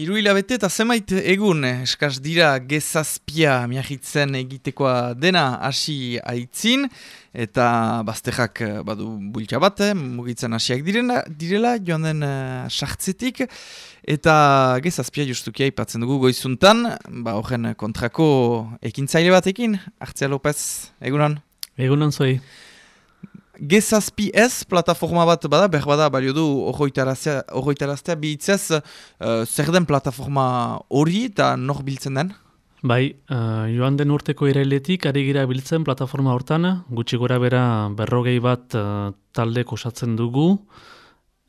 Iru hilabete eta zemait egun eh, eskaz dira gezazpia miahitzen egitekoa dena hasi aitzin eta baztejak eh, badu bultza bat, eh, mugitzen hasiak direna, direla joan den uh, sartzetik eta gezazpia justukia ipatzen dugu goizuntan, ba horren kontrako ekintzaile batekin, Artzia López, egunon? Egunon zoi. Gezazpi ez, plataforma bat bada, behar bada, balio du, horroitaraztea bihitzez, uh, zer den plataforma hori eta nor biltzen den? Bai, uh, joan den urteko irailetik, ari gira biltzen plataforma hortan, gutxi gora bera berrogei bat uh, talde kosatzen dugu,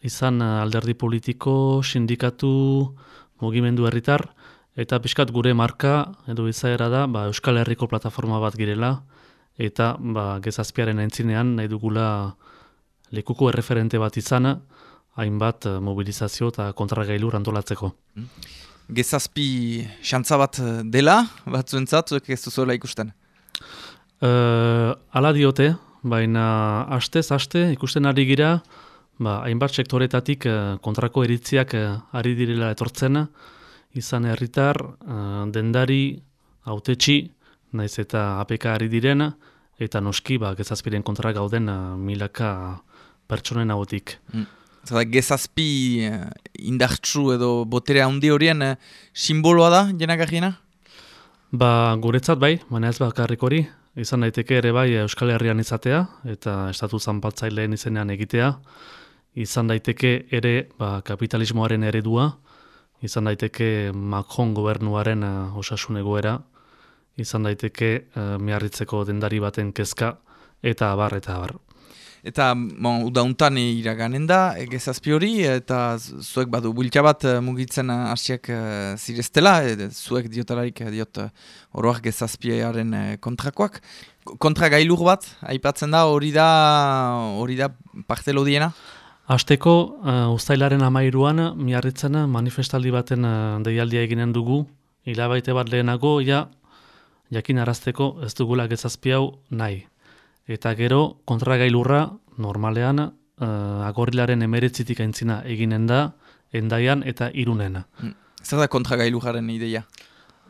izan uh, alderdi politiko, sindikatu, mugimendu herritar, eta pixkat gure marka, edo izaera da, ba, Euskal Herriko plataforma bat girela, eta ba, gezazpiaren entzinean nahi dugula lekuko erreferente bat izana, hainbat eh, mobilizazio eta kontragailu randolatzeko. Hmm. Gezazpi xantza bat eh, dela, bat zuentzat, ez duzuela ikusten? Uh, ala diote, baina hastez haste ikusten ari gira, ba, hainbat sektoretatik kontrako eritziak ari direla etortzena, izan herritar, dendari, autetxi, naiz eta APK ari direna, eta noski ba, gezazpiren kontra gauden uh, milaka pertsonen hautik. Mm. Zada, gezazpi uh, indartsu edo botere handi horien uh, simboloa da, jenak Ba, guretzat bai, baina ez bakarrik hori, izan daiteke ere bai Euskal Herrian izatea, eta estatu zanpatzaileen izenean egitea, izan daiteke ere ba, kapitalismoaren eredua, izan daiteke Macron gobernuaren uh, osasun egoera, izan daiteke uh, miarritzeko dendari baten kezka eta abar eta abar. Eta bon, udauntan iraganen da, egezazpi hori, eta zuek badu bultia bat eh, mugitzen hasiak uh, zireztela, e, zuek diotalarik diot oroak gezazpiaren kontrakoak. Kontra gailur bat, aipatzen da, hori da hori da parte lodiena? Azteko, uh, ustailaren amairuan, miarritzen manifestaldi baten uh, deialdia eginen dugu, hilabaite bat lehenago, ja, jakin arazteko ez dugula gezazpi hau nahi. Eta gero kontragailurra normalean uh, agorilaren emeretzitik aintzina eginen da, endaian eta irunena. Mm. Zer da kontragailurraren ideia?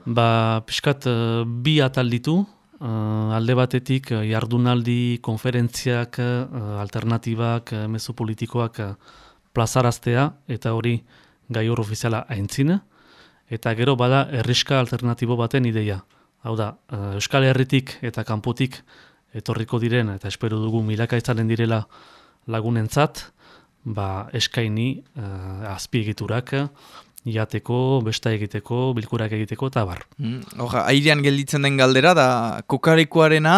Ba, piskat uh, bi atal ditu, uh, alde batetik jardunaldi, konferentziak, uh, alternatibak, uh, mesopolitikoak uh, plazaraztea, eta hori gai hor ofiziala aintzina, eta gero bada erriska alternatibo baten ideia. Hau da, uh, Euskal Herritik eta kanpotik etorriko diren eta espero dugu milaka izanen direla lagunentzat, ba eskaini uh, azpiegiturak jateko, besta egiteko, bilkurak egiteko eta bar. Mm, airean gelditzen den galdera da kokarekoarena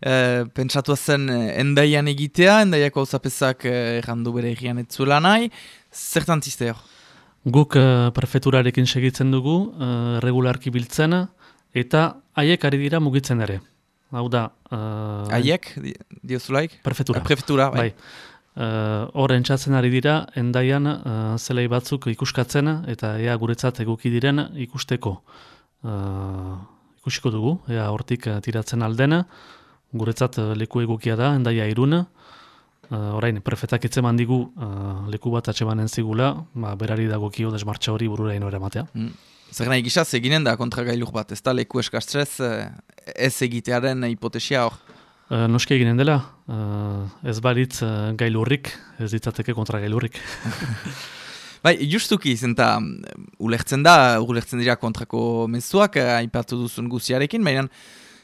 e, pentsatu zen endaian egitea, endaiako zapesak errandu bere egian etzuela nahi, zertan ziste hor? Guk uh, prefeturarekin segitzen dugu, uh, regularki biltzena, eta haiek ari dira mugitzen ere. Hau da... Uh, haiek, diozulaik? Prefetura. Uh, prefetura, bai. bai. Uh, hor entzatzen ari dira, endaian uh, zelei batzuk ikuskatzen, eta ea guretzat eguki diren ikusteko. Uh, ikusiko dugu, ea hortik uh, tiratzen aldena, guretzat uh, leku egukia da, endaia iruna, Uh, orain, prefetak etze mandigu uh, leku bat atxe banen zigula, ba, berari dagokio desmartxa hori burura ino eramatea. Mm. Zer nahi gisa, eginen da kontragailuk bat, ez da leku eskastrez eh, ez egitearen hipotesia hor? Uh, noski eginen dela, uh, ez baritz uh, gailurrik, ez ditzateke kontragailurrik. bai, justuki zenta ulertzen da, ulertzen dira kontrako mezuak, haipatu duzun guziarekin, baina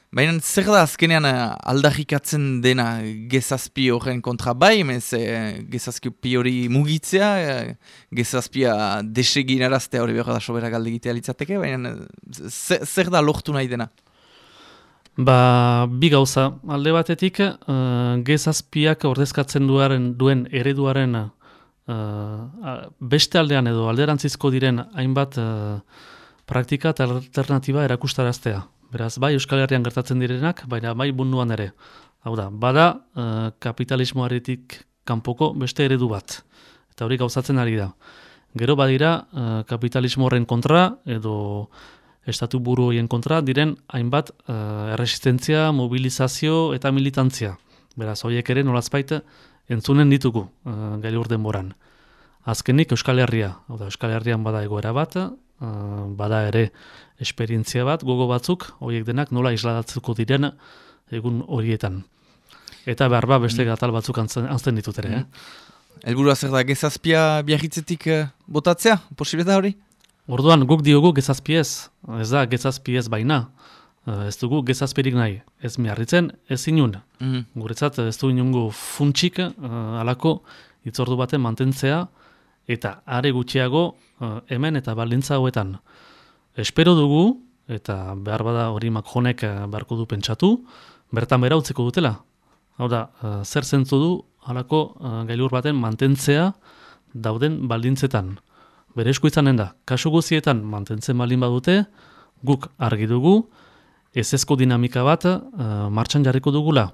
Baina zer da azkenean eh, aldarrikatzen dena gezazpi horren kontra bai, mez e, gezazpi hori mugitzea, e, gezazpia desegin araztea hori behar da sobera galde egitea litzateke, baina zer da lortu nahi dena? Ba, bi gauza, alde batetik uh, gezazpiak ordezkatzen duaren, duen ereduaren uh, beste aldean edo alderantzizko diren hainbat uh, praktika eta alternatiba erakustaraztea. Beraz, bai Euskal Herrian gertatzen direnak, baina bai bunduan ere. Hau da, bada uh, kapitalismoaretik kanpoko beste eredu bat. Eta hori gauzatzen ari da. Gero badira uh, kapitalismo horren kontra edo estatu buru horien kontra diren hainbat uh, erresistentzia, mobilizazio eta militantzia. Beraz, horiek ere nolazpaita entzunen ditugu uh, gai denboran. Azkenik Euskal Herria, hau da, Euskal Herrian bada egoera bat, bada ere esperientzia bat, gogo batzuk, horiek denak nola isladatzuko diren egun horietan. Eta behar ba, beste mm. gatal batzuk antzen ditut ere. Eh? Mm. Elburua zer da, gezazpia biarritzetik botatzea, posibileta hori? Orduan, guk diogu gezazpi ez, da gezazpi ez baina. Ez dugu gezazpirik nahi, ez miarritzen, ez inun. Mm Guretzat, ez du inungo funtsik uh, alako itzordu baten mantentzea, eta are gutxiago uh, hemen eta baldintza hauetan. Espero dugu, eta behar bada hori makjonek uh, beharko du pentsatu, bertan bera utziko dutela. Hau da, uh, zer zentzu du halako uh, gailur baten mantentzea dauden baldintzetan. Bere esku izanen da, kasu guzietan mantentzen baldin badute, guk argi dugu, ez ezko dinamika bat uh, martxan jarriko dugula.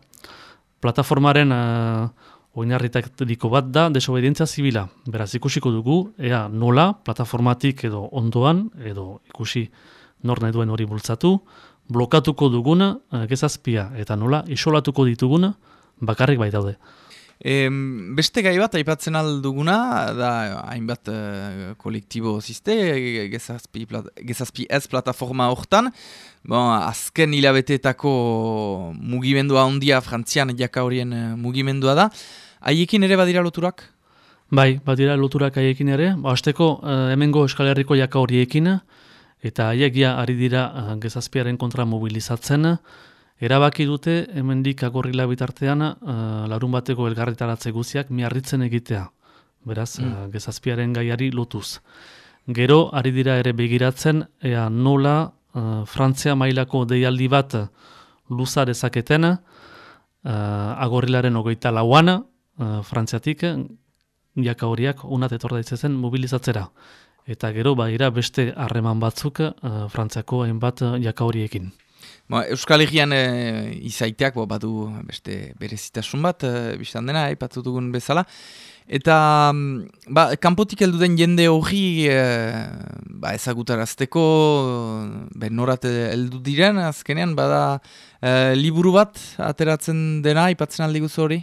Plataformaren oinarritak diko bat da desobedientzia zibila. Beraz, ikusiko dugu, ea nola, plataformatik edo ondoan, edo ikusi nor nahi duen hori bultzatu, blokatuko duguna uh, gezazpia, eta nola, isolatuko dituguna, bakarrik bai daude. E, beste gai bat, aipatzen alduguna, da hainbat uh, kolektibo ziste, gezazpi, gezazpi ez plataforma hortan, bon, azken hilabeteetako mugimendua ondia, frantzian jaka horien uh, mugimendua da, Haiekin ere badira loturak? Bai, badira loturak haiekin ere. Ba, azteko, uh, hemengo Euskal Herriko jaka horiekin, eta haiekia ari dira uh, gezazpiaren kontra mobilizatzen. Erabaki dute, hemendik agorrila bitartean, uh, larun bateko elgarritaratze guziak miarritzen egitea. Beraz, mm. uh, gezazpiaren gaiari lotuz. Gero, ari dira ere begiratzen, ea nola uh, Frantzia mailako deialdi bat luza dezaketen, uh, agorrilaren ogeita lauana, uh, frantziatik, jaka horiak unat etorda zen mobilizatzera. Eta gero, baira beste harreman batzuk uh, frantziako hainbat uh, jaka horiekin. Ba, Euskal Herrian e, izaiteak bo, badu beste berezitasun bat, e, biztan dena, aipatu dugun bezala. Eta mm, ba, kanpotik heldu den jende hori e, ba, ezagutarazteko ben norat heldu diren, azkenean, bada e, liburu bat ateratzen dena, aipatzen aldi guzu hori?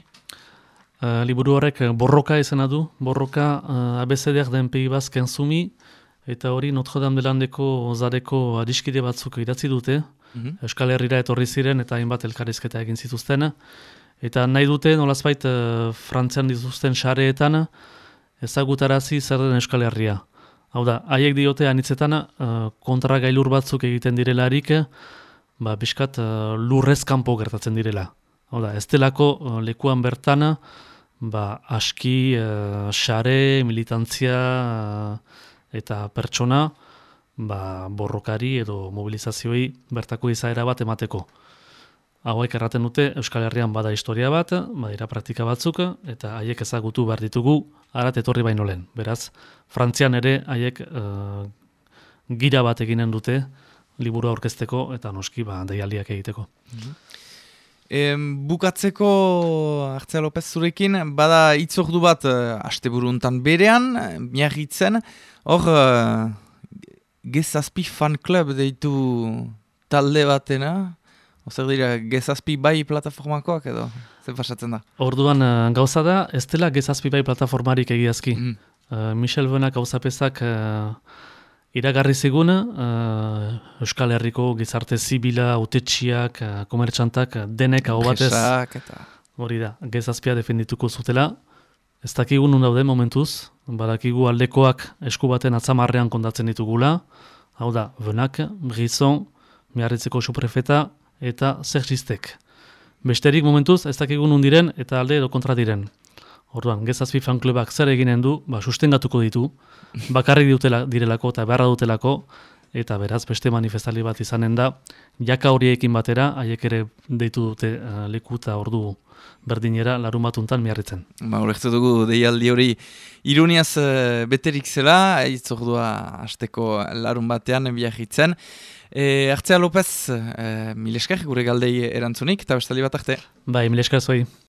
Uh, liburu horrek eh, borroka izena du, borroka uh, eh, abezedeak den pegi bazken zumi, eta hori Notre Dame de Landeko zareko adiskide batzuk idatzi dute, mm Euskal Herriera etorri ziren eta hainbat elkarrizketa egin zituzten, eta nahi dute nolazbait uh, frantzian dituzten xareetan ezagutarazi zer den Euskal Herria. Hau da, haiek diote anitzetan uh, kontra gailur batzuk egiten direlarik, ba, biskat uh, lurrez kanpo gertatzen direla. Hau da, ez delako uh, lekuan bertana, ba, aski, uh, xare, militantzia uh, eta pertsona ba, borrokari edo mobilizazioei bertako izaera bat emateko. Hauek erraten dute Euskal Herrian bada historia bat, badira praktika batzuk, eta haiek ezagutu behar ditugu arat etorri baino lehen. Beraz, Frantzian ere haiek uh, gira bat eginen dute liburu aurkezteko eta noski ba, deialdiak egiteko. Mhm. E, bukatzeko Artzea Lopez zurekin, bada itzordu bat uh, asteburuntan berean, miagitzen, hor uh, gezazpi fan club deitu talde batena, Ozer dira, gezazpi bai plataformakoak edo, zen pasatzen da? Orduan uh, gauza da, ez dela gezazpi bai plataformarik egiazki. Mm. Uh, Michel Benak gauzapezak uh, iragarri zigun uh, Euskal Herriko gizarte zibila, utetxiak, uh, komertxantak, denek hau batez. eta... Hori da, gezazpia defendituko zutela. Ez dakigu nun daude momentuz, badakigu aldekoak esku baten atzamarrean kondatzen ditugula. Hau da, benak, brizon, miarritzeko suprefeta eta zerxistek. Besterik momentuz ez dakigu nun diren eta alde edo kontra diren. Orduan, gezazpi fanklubak zer eginen du, ba, sustengatuko ditu, bakarrik dutela, direlako eta beharra dutelako, eta beraz beste manifestali bat izanen da, jaka horiekin batera, haiek ere deitu dute uh, leku eta ordu berdinera larun batuntan miarritzen. Ba, horrektu dugu, deialdi hori iruniaz uh, beterik zela, ordua azteko larun batean biagitzen. E, Artzea López, e, mileskar gure galdei erantzunik, eta bestali bat arte. Bai, mileskar zuai.